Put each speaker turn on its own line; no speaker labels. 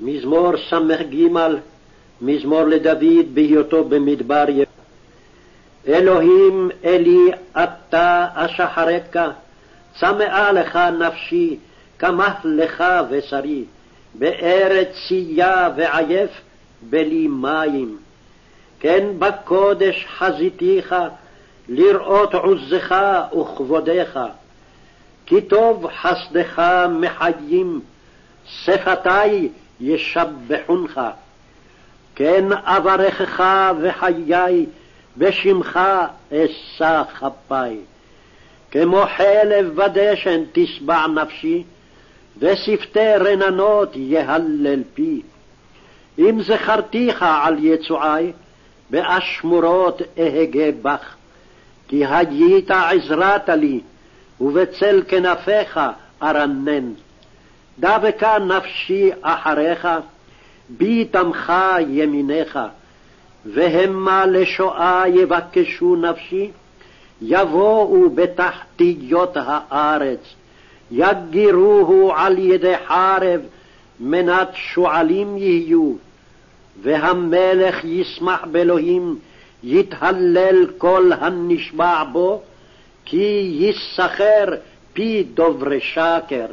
מזמור ס"ג, מזמור לדוד בהיותו במדבר י... אלוהים אלי אתה אשחרק, צמאה לך נפשי, קמח לך בשרי, בארץ צייה ועייף, בלי מים. כן בקודש חזיתיך, לראות עוזך וכבודך. כי טוב חסדך מחיים, שפתי ישבחונך. כן אברכך וחיי, בשמך אשא כפי. כמו חלב ודשן תשבע נפשי, ושפתי רננות יהלל פי. אם זכרתיך על יצועי, באשמורות אהגה בך. כי היית עזרת לי, ובצל כנפיך ארנן. דבקה נפשי אחריך, בי תמכה ימיניך, והמה לשואה יבקשו נפשי, יבואו בתחתיות הארץ, יגירוהו על ידי חרב, מנת שועלים יהיו, והמלך ישמח באלוהים, יתהלל כל הנשבע בו, כי יסחר פי דוברי שקר.